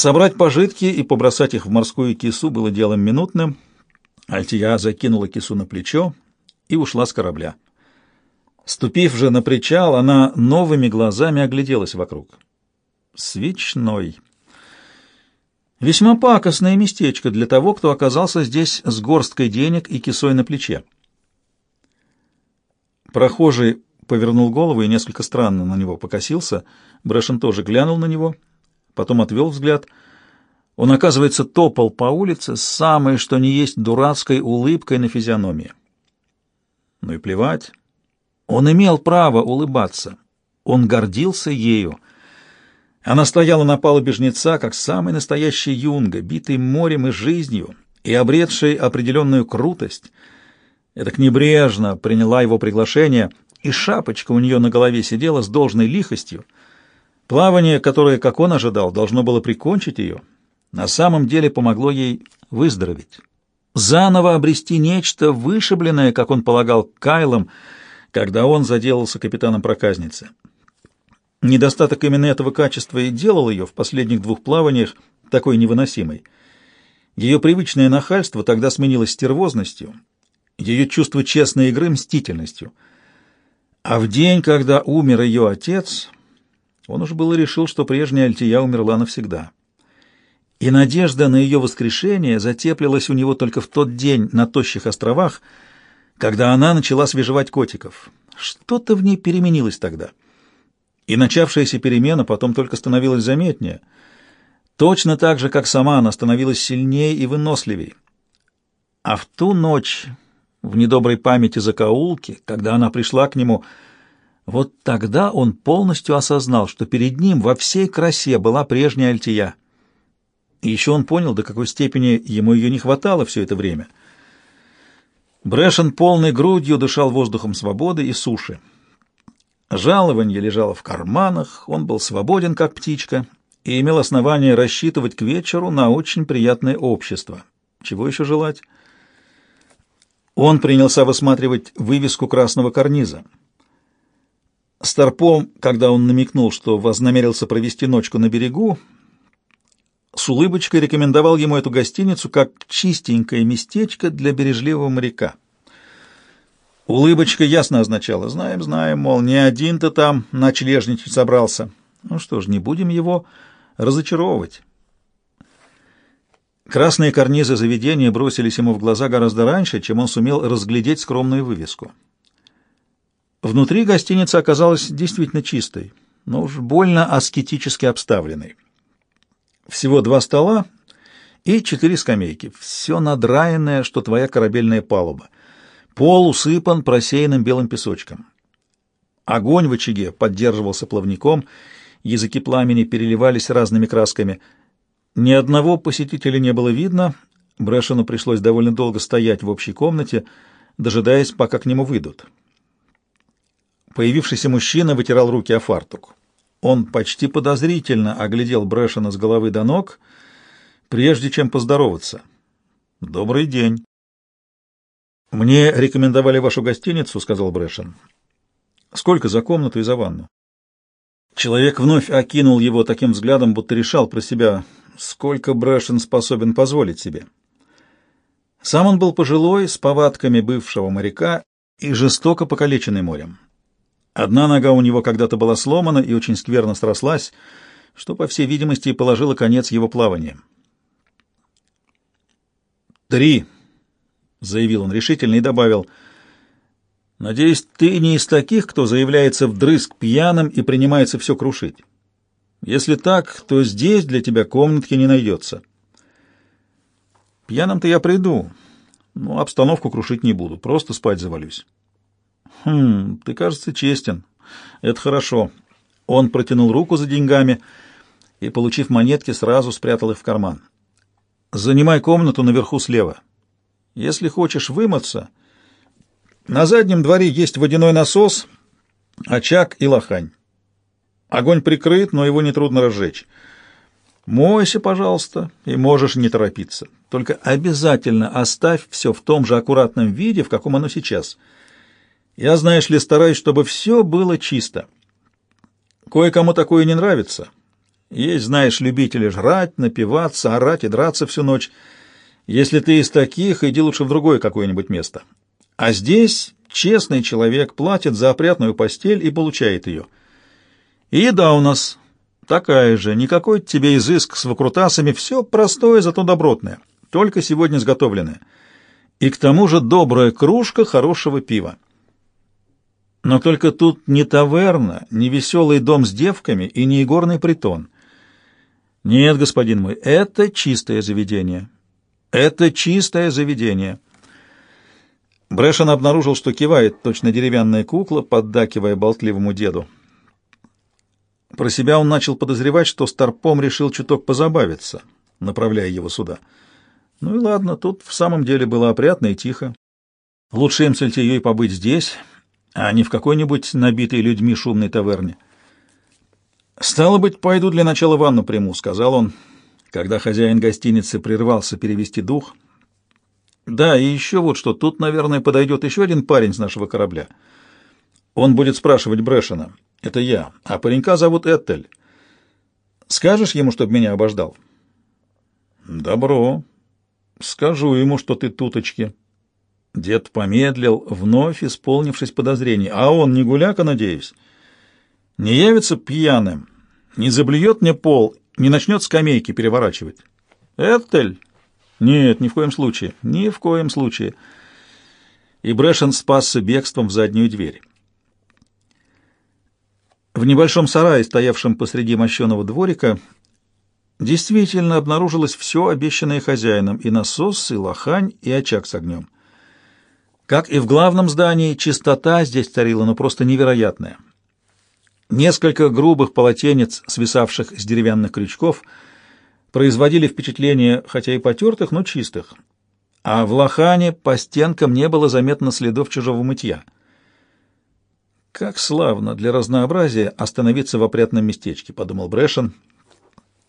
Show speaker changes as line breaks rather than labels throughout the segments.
Собрать пожитки и побросать их в морскую кису было делом минутным. Альтия закинула кису на плечо и ушла с корабля. Ступив же на причал, она новыми глазами огляделась вокруг. Свечной. Весьма пакостное местечко для того, кто оказался здесь с горсткой денег и кисой на плече. Прохожий повернул голову и несколько странно на него покосился. Брэшен тоже глянул на него, потом отвел взгляд. Он, оказывается, топал по улице с самой, что ни есть, дурацкой улыбкой на физиономии. Ну и плевать. Он имел право улыбаться. Он гордился ею. Она стояла на палубе жнеца, как самый настоящий юнга, битый морем и жизнью, и обретший определенную крутость. Эдак небрежно приняла его приглашение, и шапочка у нее на голове сидела с должной лихостью. Плавание, которое, как он ожидал, должно было прикончить ее, на самом деле помогло ей выздороветь. Заново обрести нечто вышибленное, как он полагал, Кайлом, когда он заделался капитаном проказницы. Недостаток именно этого качества и делал ее в последних двух плаваниях такой невыносимой. Ее привычное нахальство тогда сменилось стервозностью, ее чувство честной игры — мстительностью. А в день, когда умер ее отец, он уж было решил, что прежняя Альтия умерла навсегда. И надежда на ее воскрешение затеплилась у него только в тот день на тощих островах, когда она начала свежевать котиков. Что-то в ней переменилось тогда — и начавшаяся перемена потом только становилась заметнее. Точно так же, как сама она становилась сильнее и выносливее. А в ту ночь, в недоброй памяти закоулки, когда она пришла к нему, вот тогда он полностью осознал, что перед ним во всей красе была прежняя Альтия. И еще он понял, до какой степени ему ее не хватало все это время. Брэшен полной грудью дышал воздухом свободы и суши. Жалование лежало в карманах, он был свободен, как птичка, и имел основание рассчитывать к вечеру на очень приятное общество. Чего еще желать? Он принялся высматривать вывеску красного карниза. Старпом, когда он намекнул, что вознамерился провести ночку на берегу, с улыбочкой рекомендовал ему эту гостиницу как чистенькое местечко для бережливого моряка. Улыбочка ясно означала «знаем, знаем», мол, не один-то там ночлежничать собрался. Ну что ж, не будем его разочаровывать. Красные карнизы заведения бросились ему в глаза гораздо раньше, чем он сумел разглядеть скромную вывеску. Внутри гостиница оказалась действительно чистой, но уж больно аскетически обставленной. Всего два стола и четыре скамейки, все надраенное, что твоя корабельная палуба — Пол усыпан просеянным белым песочком. Огонь в очаге поддерживался плавником, языки пламени переливались разными красками. Ни одного посетителя не было видно, Брэшену пришлось довольно долго стоять в общей комнате, дожидаясь, пока к нему выйдут. Появившийся мужчина вытирал руки о фартук. Он почти подозрительно оглядел Брэшена с головы до ног, прежде чем поздороваться. «Добрый день». «Мне рекомендовали вашу гостиницу», — сказал Брэшен. «Сколько за комнату и за ванну?» Человек вновь окинул его таким взглядом, будто решал про себя, сколько Брэшен способен позволить себе. Сам он был пожилой, с повадками бывшего моряка и жестоко покалеченный морем. Одна нога у него когда-то была сломана и очень скверно срослась, что, по всей видимости, положило конец его плаванию. «Три», — заявил он решительно и добавил, «Надеюсь, ты не из таких, кто заявляется вдрызг пьяным и принимается все крушить. Если так, то здесь для тебя комнатки не найдется. Пьяным-то я приду, но обстановку крушить не буду, просто спать завалюсь». «Хм, ты, кажется, честен. Это хорошо». Он протянул руку за деньгами и, получив монетки, сразу спрятал их в карман. «Занимай комнату наверху слева». Если хочешь вымыться, на заднем дворе есть водяной насос, очаг и лохань. Огонь прикрыт, но его нетрудно разжечь. Мойся, пожалуйста, и можешь не торопиться. Только обязательно оставь все в том же аккуратном виде, в каком оно сейчас. Я, знаешь ли, стараюсь, чтобы все было чисто. Кое-кому такое не нравится. Есть, знаешь, любители жрать, напиваться, орать и драться всю ночь. Если ты из таких, иди лучше в другое какое-нибудь место. А здесь честный человек платит за опрятную постель и получает ее. И еда у нас такая же, никакой тебе изыск с выкрутасами, все простое, зато добротное, только сегодня сготовленное. И к тому же добрая кружка хорошего пива. Но только тут не таверна, не веселый дом с девками и не игорный притон. Нет, господин мой, это чистое заведение. Это чистое заведение. Брэшен обнаружил, что кивает точно деревянная кукла, поддакивая болтливому деду. Про себя он начал подозревать, что Старпом решил чуток позабавиться, направляя его сюда. Ну и ладно, тут в самом деле было опрятно и тихо. Лучше им с Альтией побыть здесь, а не в какой-нибудь набитой людьми шумной таверне. «Стало быть, пойду для начала ванну приму», — сказал он, когда хозяин гостиницы прервался перевести дух. «Да, и еще вот что, тут, наверное, подойдет еще один парень с нашего корабля. Он будет спрашивать Брэшена. Это я, а паренька зовут Этель. Скажешь ему, чтобы меня обождал?» «Добро. Скажу ему, что ты туточки». Дед помедлил, вновь исполнившись подозрений. «А он не гуляка, надеюсь? Не явится пьяным, не заблюет мне пол, не начнет скамейки переворачивать?» «Этель?» «Нет, ни в коем случае, ни в коем случае». И Брэшен спасся бегством в заднюю дверь. В небольшом сарае, стоявшем посреди мощеного дворика, действительно обнаружилось все обещанное хозяином, и насос, и лохань, и очаг с огнем. Как и в главном здании, чистота здесь царила, но просто невероятная. Несколько грубых полотенец, свисавших с деревянных крючков, производили впечатление, хотя и потертых, но чистых. А в лохане по стенкам не было заметно следов чужого мытья. «Как славно для разнообразия остановиться в опрятном местечке», — подумал Брэшен.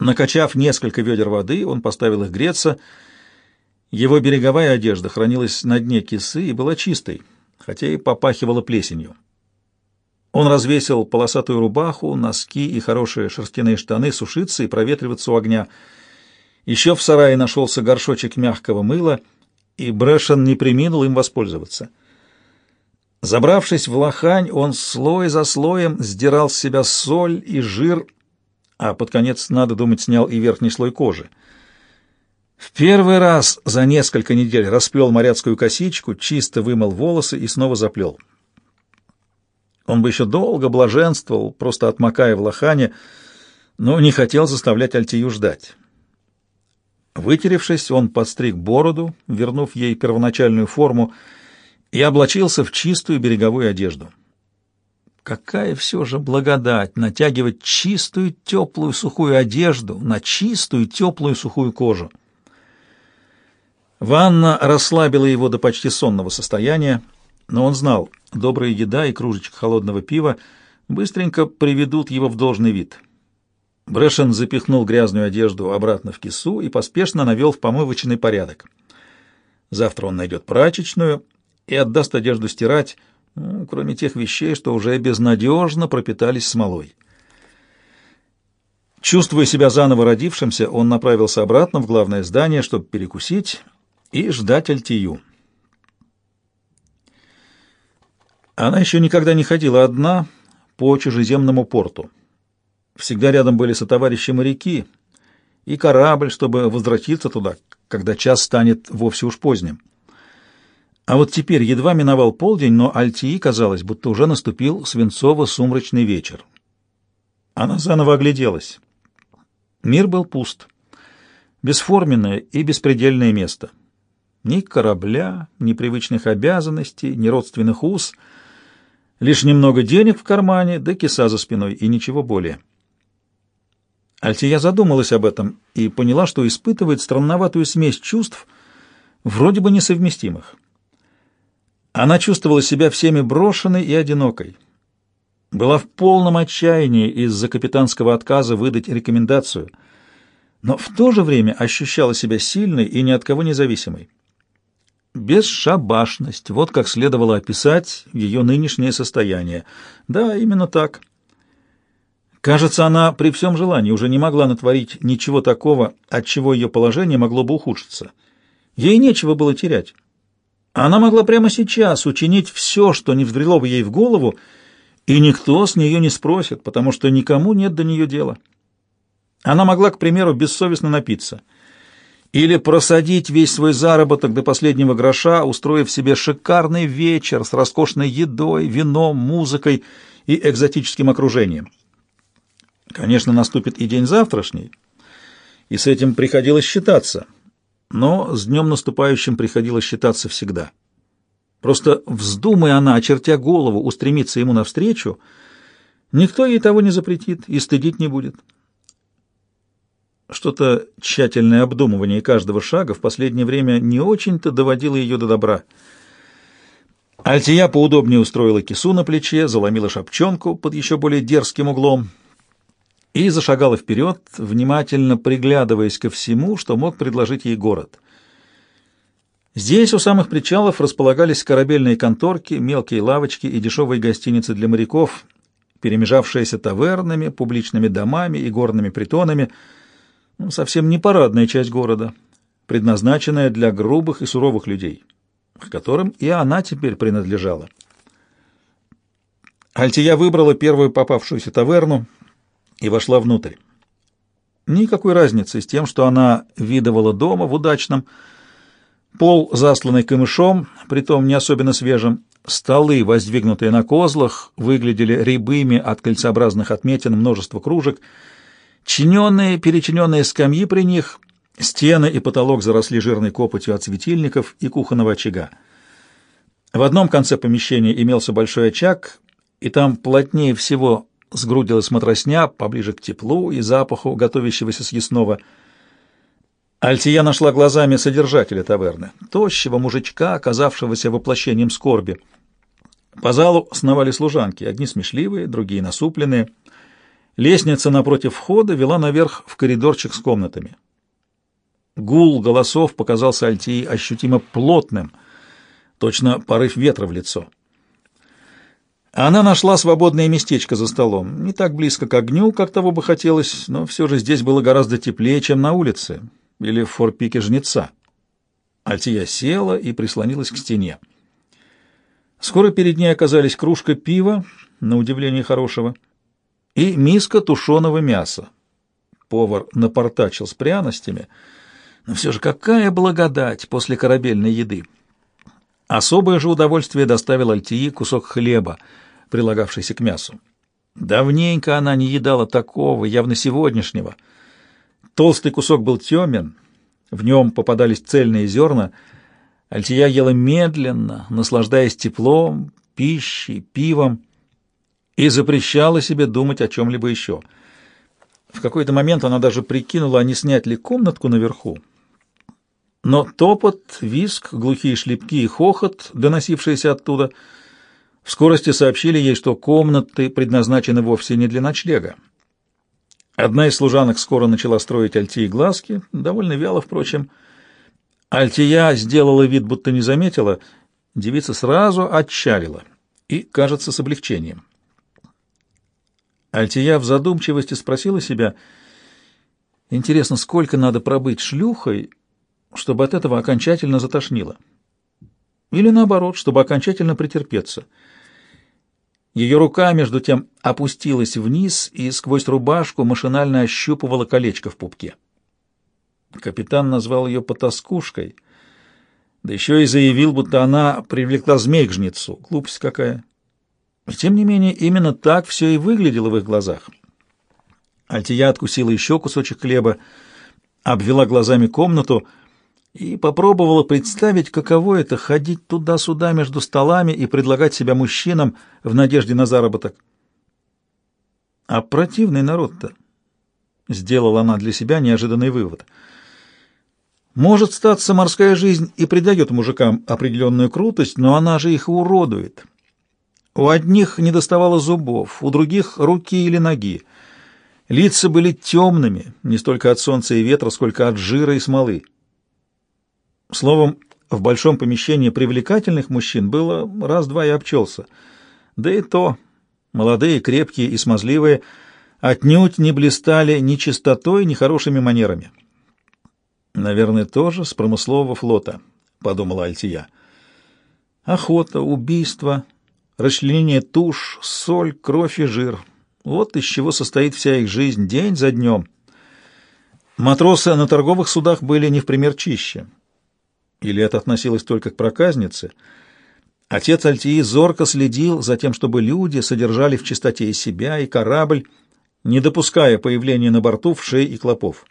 Накачав несколько ведер воды, он поставил их греться — его береговая одежда хранилась на дне кисы и была чистой, хотя и попахивала плесенью. Он развесил полосатую рубаху, носки и хорошие шерстяные штаны сушиться и проветриваться у огня. Еще в сарае нашелся горшочек мягкого мыла, и Брэшен не приминул им воспользоваться. Забравшись в лохань, он слой за слоем сдирал с себя соль и жир, а под конец, надо думать, снял и верхний слой кожи. В первый раз за несколько недель расплел моряцкую косичку, чисто вымыл волосы и снова заплел. Он бы еще долго блаженствовал, просто отмокая в лохане, но не хотел заставлять Альтию ждать. Вытеревшись, он подстриг бороду, вернув ей первоначальную форму, и облачился в чистую береговую одежду. Какая все же благодать натягивать чистую теплую сухую одежду на чистую теплую сухую кожу! Ванна расслабила его до почти сонного состояния, но он знал, добрая еда и кружечка холодного пива быстренько приведут его в должный вид. Брэшен запихнул грязную одежду обратно в кису и поспешно навел в помывочный порядок. Завтра он найдет прачечную и отдаст одежду стирать, ну, кроме тех вещей, что уже безнадежно пропитались смолой. Чувствуя себя заново родившимся, он направился обратно в главное здание, чтобы перекусить и ждать Альтию. Она еще никогда не ходила одна по чужеземному порту. Всегда рядом были сотоварищи моряки и корабль, чтобы возвратиться туда, когда час станет вовсе уж поздним. А вот теперь едва миновал полдень, но Альтии казалось, будто уже наступил свинцово-сумрачный вечер. Она заново огляделась. Мир был пуст. Бесформенное и беспредельное место — ни корабля, ни привычных обязанностей, ни родственных уз, лишь немного денег в кармане, да киса за спиной, и ничего более. Альтия задумалась об этом и поняла, что испытывает странноватую смесь чувств, вроде бы несовместимых. Она чувствовала себя всеми брошенной и одинокой. Была в полном отчаянии из-за капитанского отказа выдать рекомендацию, но в то же время ощущала себя сильной и ни от кого независимой. Бесшабашность, вот как следовало описать ее нынешнее состояние. Да, именно так. Кажется, она при всем желании уже не могла натворить ничего такого, от чего ее положение могло бы ухудшиться. Ей нечего было терять. Она могла прямо сейчас учинить все, что не взбрело бы ей в голову, и никто с нее не спросит, потому что никому нет до нее дела. Она могла, к примеру, бессовестно напиться или просадить весь свой заработок до последнего гроша, устроив себе шикарный вечер с роскошной едой, вином, музыкой и экзотическим окружением. Конечно, наступит и день завтрашний, и с этим приходилось считаться, но с днем наступающим приходилось считаться всегда. Просто вздумая она, очертя голову, устремиться ему навстречу, никто ей того не запретит и стыдить не будет. Что-то тщательное обдумывание каждого шага в последнее время не очень-то доводило ее до добра. Альтия поудобнее устроила кису на плече, заломила шапчонку под еще более дерзким углом — и зашагала вперед, внимательно приглядываясь ко всему, что мог предложить ей город. Здесь у самых причалов располагались корабельные конторки, мелкие лавочки и дешевые гостиницы для моряков, перемежавшиеся тавернами, публичными домами и горными притонами, совсем не парадная часть города, предназначенная для грубых и суровых людей, к которым и она теперь принадлежала. Альтия выбрала первую попавшуюся таверну, и вошла внутрь. Никакой разницы с тем, что она видывала дома в удачном, пол засланный камышом, притом не особенно свежим, столы, воздвигнутые на козлах, выглядели рябыми от кольцеобразных отметин множество кружек, чиненные, перечиненные скамьи при них, стены и потолок заросли жирной копотью от светильников и кухонного очага. В одном конце помещения имелся большой очаг, и там плотнее всего сгрудилась матросня поближе к теплу и запаху готовящегося съестного. Альтия нашла глазами содержателя таверны, тощего мужичка, оказавшегося воплощением скорби. По залу сновали служанки, одни смешливые, другие насупленные. Лестница напротив входа вела наверх в коридорчик с комнатами. Гул голосов показался Альтии ощутимо плотным, точно порыв ветра в лицо. Она нашла свободное местечко за столом, не так близко к огню, как того бы хотелось, но все же здесь было гораздо теплее, чем на улице или в форпике жнеца. Альтия села и прислонилась к стене. Скоро перед ней оказались кружка пива, на удивление хорошего, и миска тушеного мяса. Повар напортачил с пряностями, но все же какая благодать после корабельной еды! Особое же удовольствие доставил Альтии кусок хлеба — прилагавшийся к мясу. Давненько она не едала такого, явно сегодняшнего. Толстый кусок был темен, в нем попадались цельные зерна. Альтия ела медленно, наслаждаясь теплом, пищей, пивом, и запрещала себе думать о чем-либо еще. В какой-то момент она даже прикинула, а не снять ли комнатку наверху. Но топот, виск, глухие шлепки и хохот, доносившиеся оттуда — в скорости сообщили ей, что комнаты предназначены вовсе не для ночлега. Одна из служанок скоро начала строить Альтии глазки, довольно вяло, впрочем. Альтия сделала вид, будто не заметила, девица сразу отчалила, и, кажется, с облегчением. Альтия в задумчивости спросила себя, интересно, сколько надо пробыть шлюхой, чтобы от этого окончательно затошнило? Или наоборот, чтобы окончательно претерпеться — ее рука, между тем, опустилась вниз и сквозь рубашку машинально ощупывала колечко в пупке. Капитан назвал ее потаскушкой, да еще и заявил, будто она привлекла змей к жнецу. Глупость какая. Тем не менее, именно так все и выглядело в их глазах. Альтия откусила еще кусочек хлеба, обвела глазами комнату — и попробовала представить, каково это — ходить туда-сюда между столами и предлагать себя мужчинам в надежде на заработок. А противный народ-то, — сделала она для себя неожиданный вывод. Может, статься морская жизнь и придает мужикам определенную крутость, но она же их уродует. У одних не доставало зубов, у других — руки или ноги. Лица были темными, не столько от солнца и ветра, сколько от жира и смолы. Словом, в большом помещении привлекательных мужчин было раз-два и обчелся. Да и то, молодые, крепкие и смазливые, отнюдь не блистали ни чистотой, ни хорошими манерами. «Наверное, тоже с промыслового флота», — подумала Альтия. «Охота, убийство, расчленение туш, соль, кровь и жир. Вот из чего состоит вся их жизнь, день за днем». Матросы на торговых судах были не в пример чище. Или это относилось только к проказнице? Отец Альтии зорко следил за тем, чтобы люди содержали в чистоте и себя, и корабль, не допуская появления на борту вшей и клопов.